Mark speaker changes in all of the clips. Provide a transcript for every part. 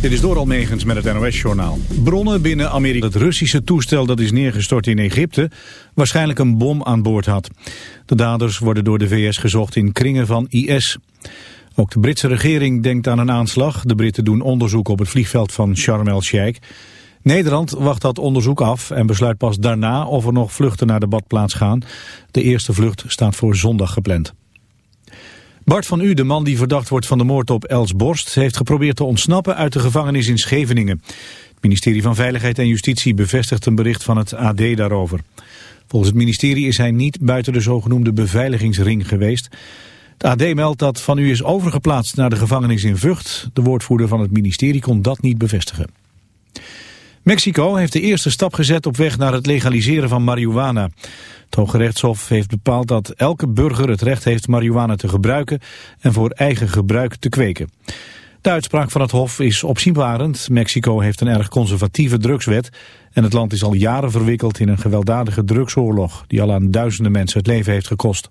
Speaker 1: Dit is door Megens met het NOS-journaal. Bronnen binnen Amerika het Russische toestel dat is neergestort in Egypte... waarschijnlijk een bom aan boord had. De daders worden door de VS gezocht in kringen van IS. Ook de Britse regering denkt aan een aanslag. De Britten doen onderzoek op het vliegveld van Sharm el-Sheikh. Nederland wacht dat onderzoek af en besluit pas daarna of er nog vluchten naar de badplaats gaan. De eerste vlucht staat voor zondag gepland. Bart van U, de man die verdacht wordt van de moord op Els Borst... heeft geprobeerd te ontsnappen uit de gevangenis in Scheveningen. Het ministerie van Veiligheid en Justitie bevestigt een bericht van het AD daarover. Volgens het ministerie is hij niet buiten de zogenoemde beveiligingsring geweest. Het AD meldt dat Van U is overgeplaatst naar de gevangenis in Vught. De woordvoerder van het ministerie kon dat niet bevestigen. Mexico heeft de eerste stap gezet op weg naar het legaliseren van marihuana. Het Hoge Rechtshof heeft bepaald dat elke burger het recht heeft marihuana te gebruiken en voor eigen gebruik te kweken. De uitspraak van het Hof is opzienbarend. Mexico heeft een erg conservatieve drugswet en het land is al jaren verwikkeld in een gewelddadige drugsoorlog die al aan duizenden mensen het leven heeft gekost.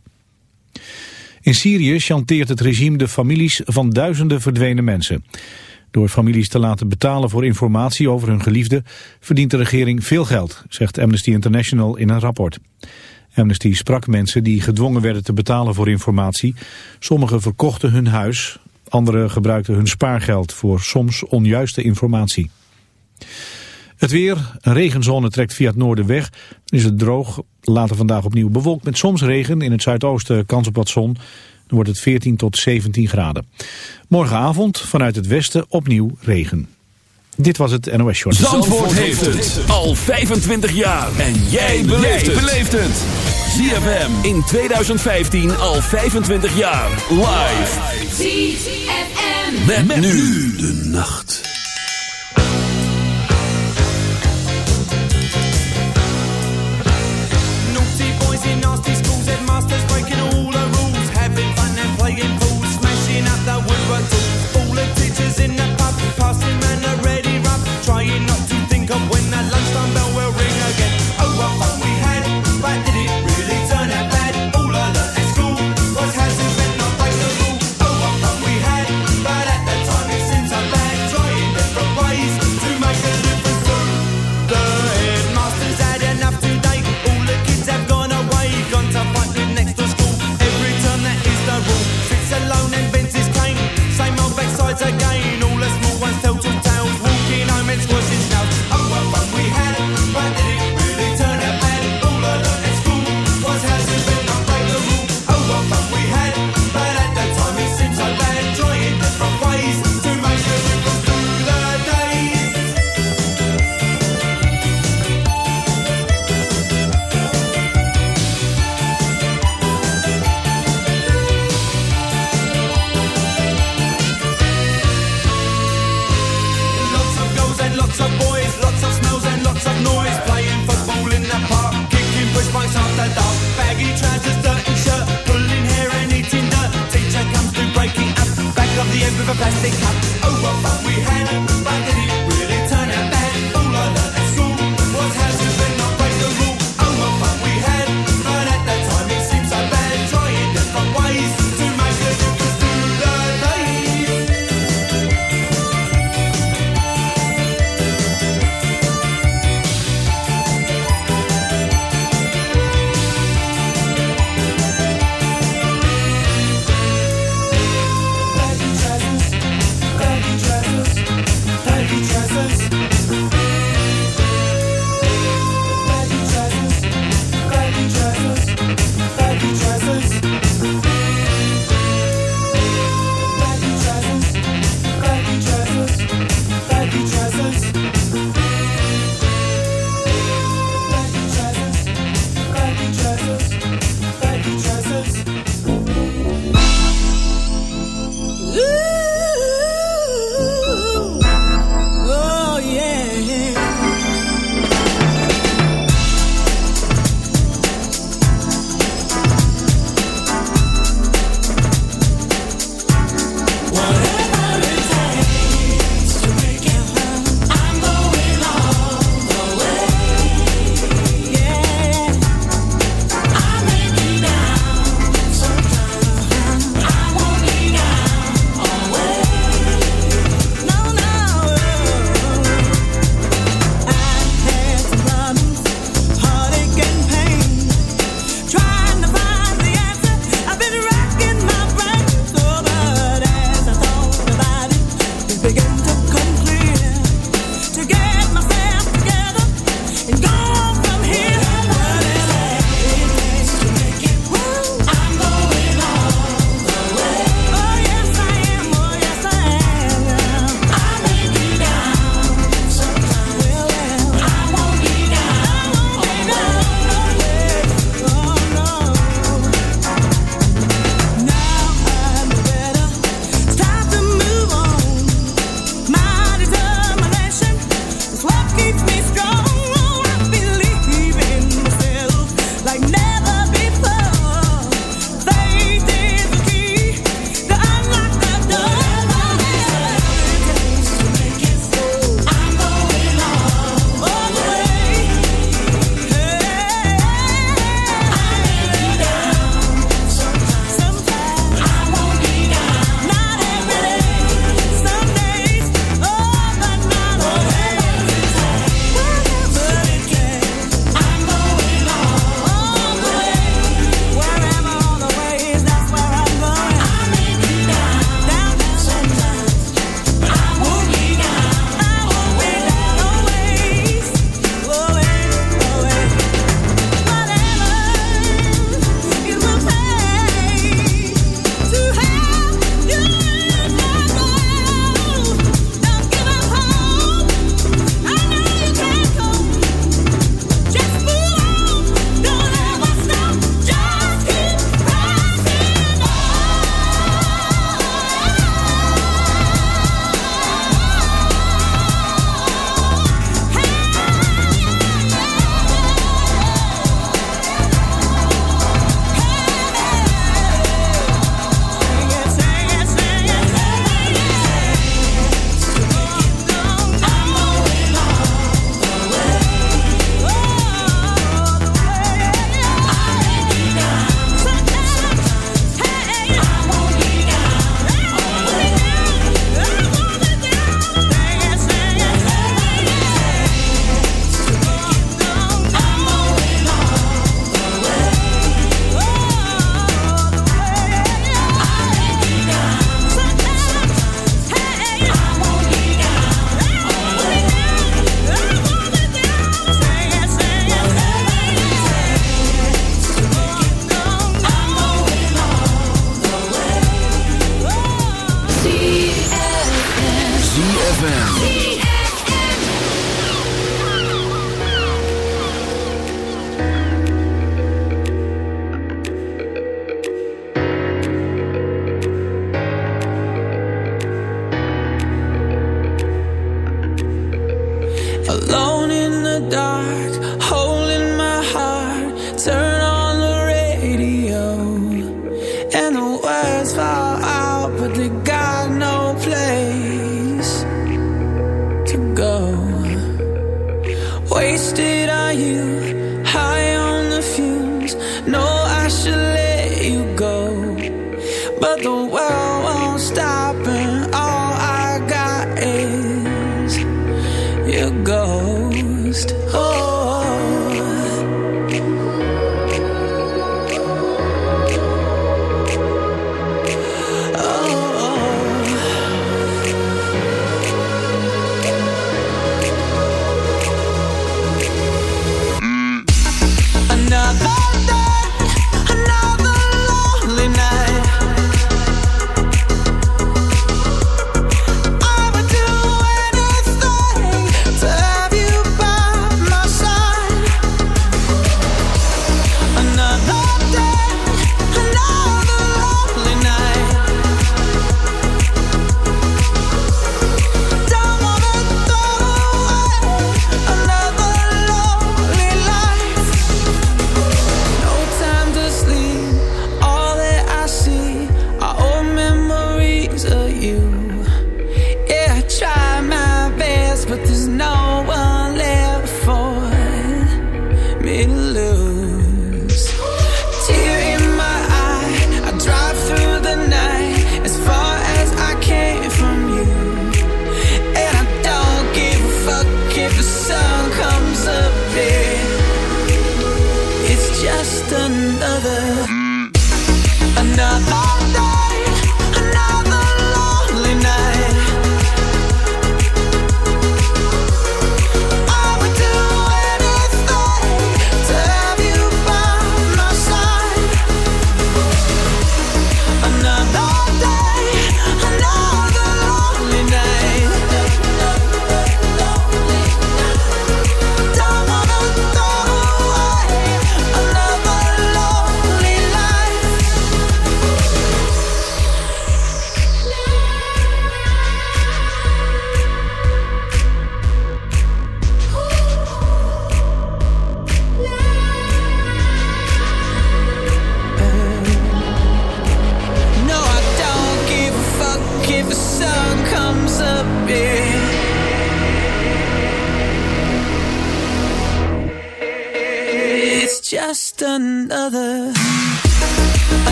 Speaker 1: In Syrië chanteert het regime de families van duizenden verdwenen mensen. Door families te laten betalen voor informatie over hun geliefde verdient de regering veel geld, zegt Amnesty International in een rapport. Amnesty sprak mensen die gedwongen werden te betalen voor informatie. Sommigen verkochten hun huis, anderen gebruikten hun spaargeld voor soms onjuiste informatie. Het weer, een regenzone trekt via het noorden weg. is het droog, later vandaag opnieuw bewolkt met soms regen. In het zuidoosten kans op wat zon. Dan wordt het 14 tot 17 graden. Morgenavond vanuit het westen opnieuw regen. Dit was het NOS Short.
Speaker 2: Zandvoort, heeft het al 25 jaar. En jij beleeft het. ZFM in 2015 al 25 jaar. Live. ZFM. Met, met nu de nacht.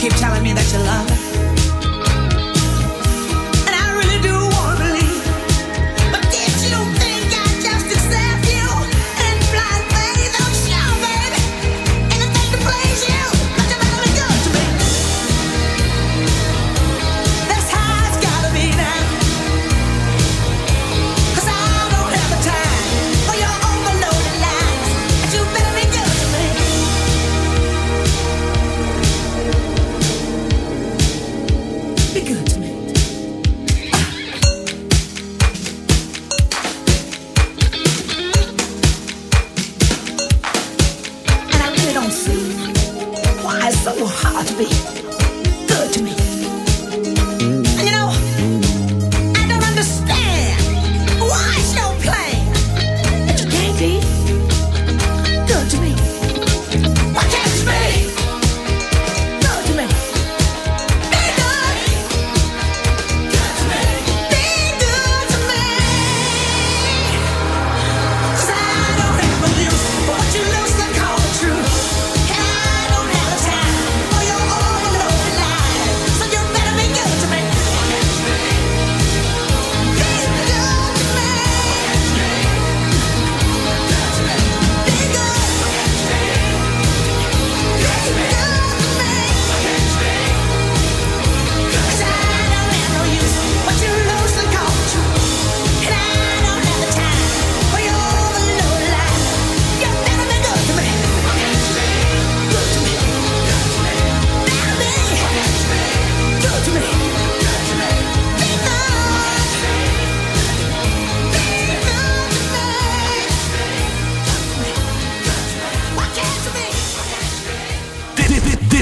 Speaker 3: keep telling me that you love me.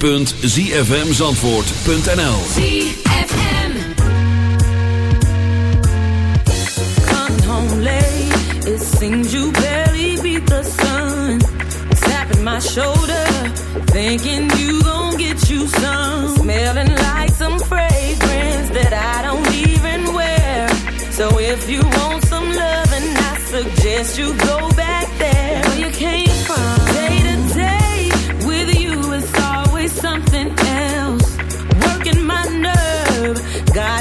Speaker 2: www.zfmzandvoort.nl
Speaker 4: It the sun. My shoulder, thinking you get you some. Smelling like some that I don't even wear. So if you want some I suggest you go back there where you came from.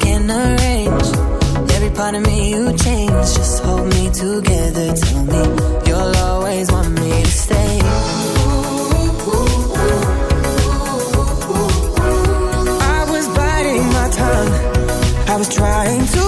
Speaker 4: can
Speaker 5: arrange. Every part of me you change. Just hold me together. Tell me you'll always want me to stay. I was biting my tongue. I was trying to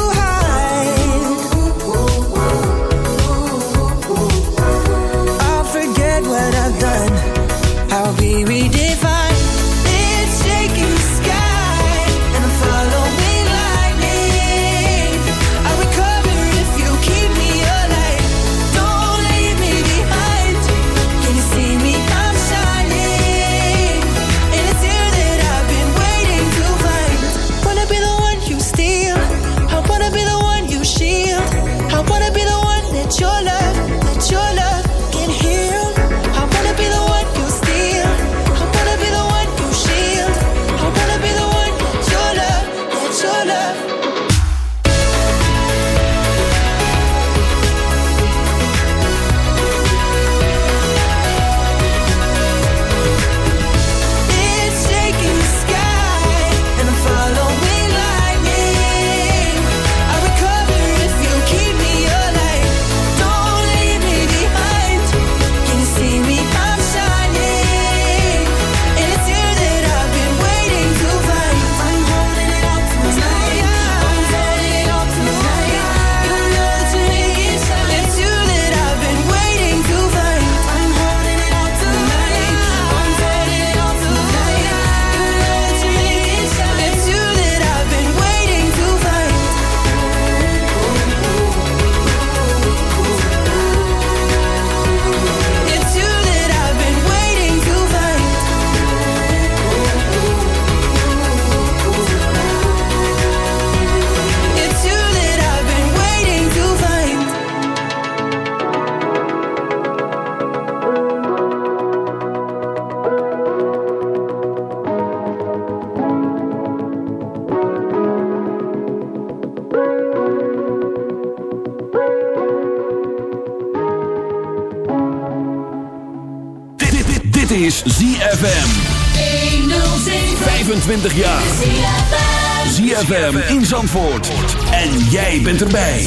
Speaker 6: En jij bent erbij.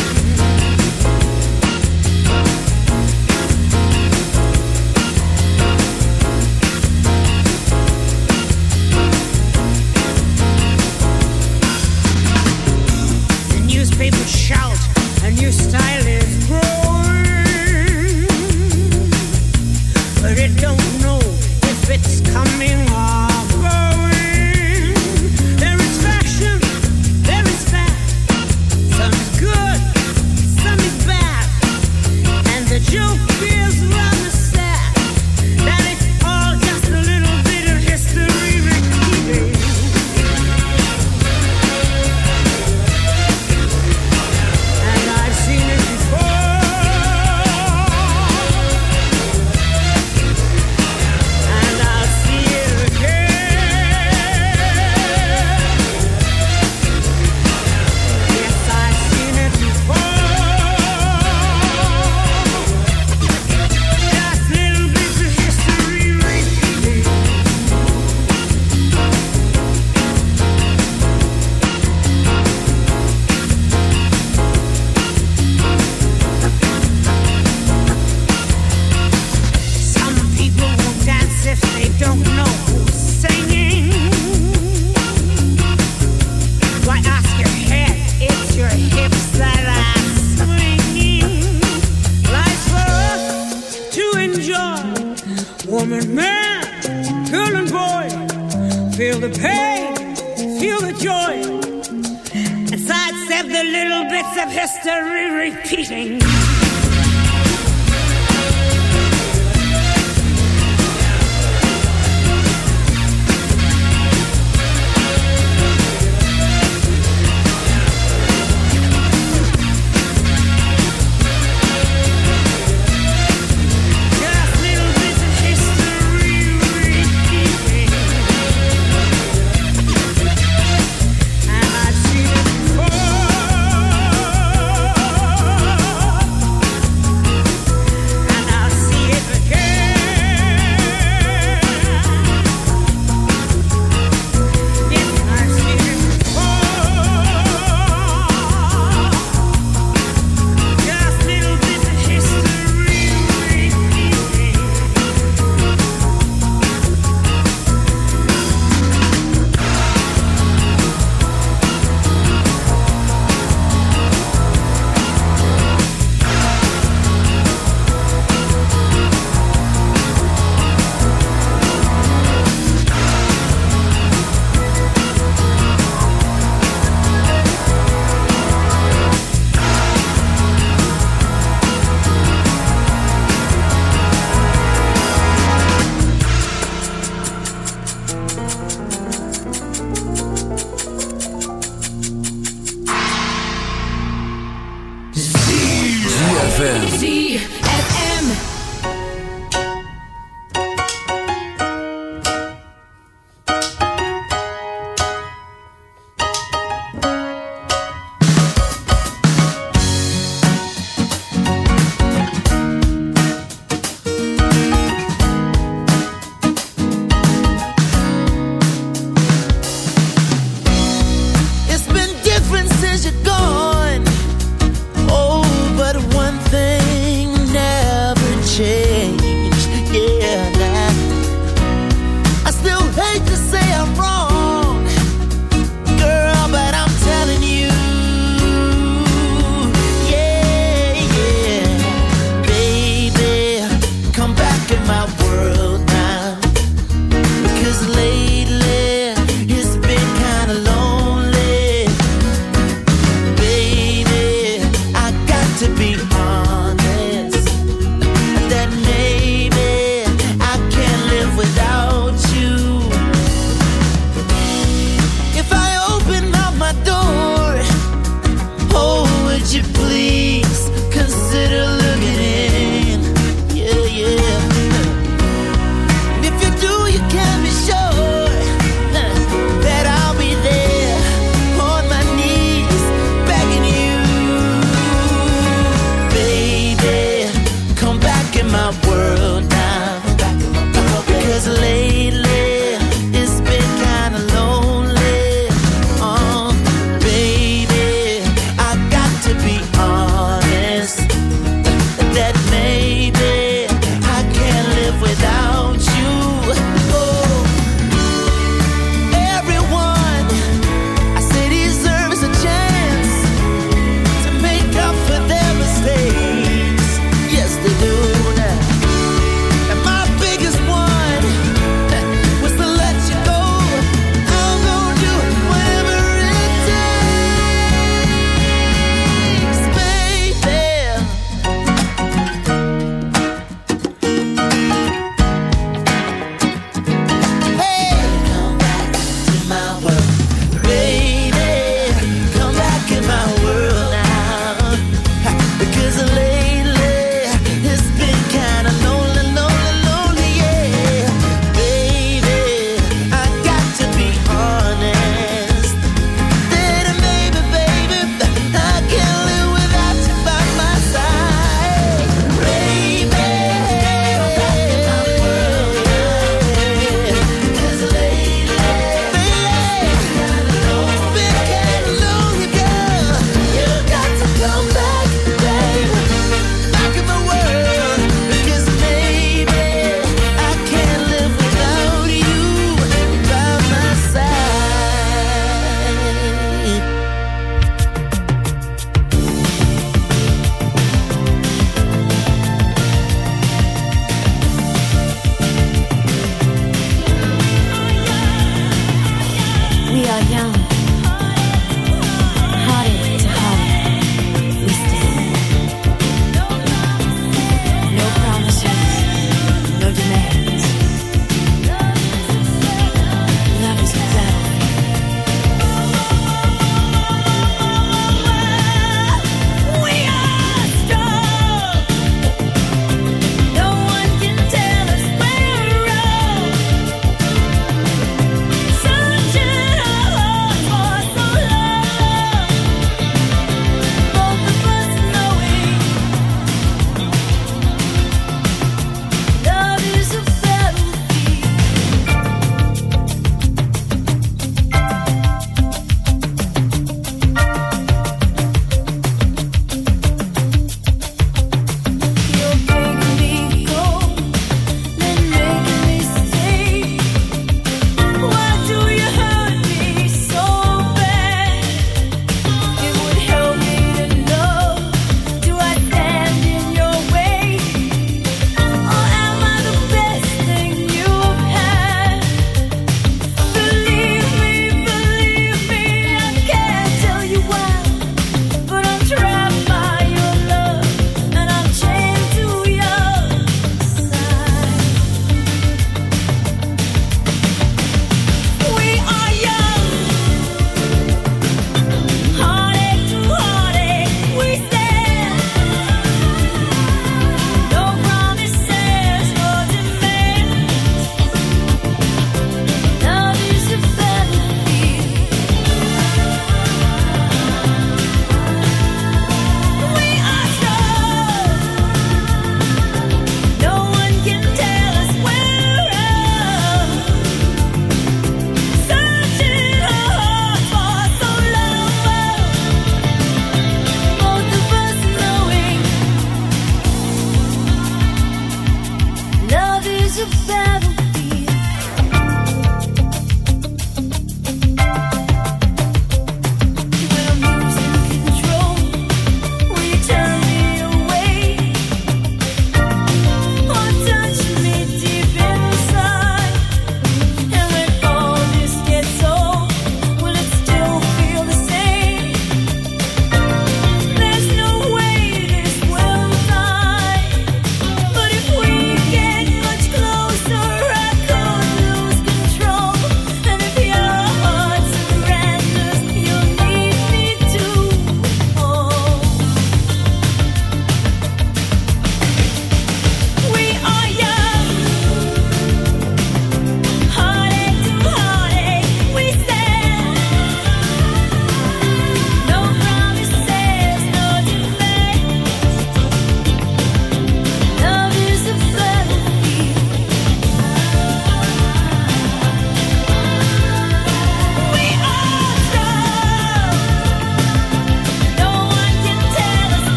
Speaker 7: minutes of history repeating.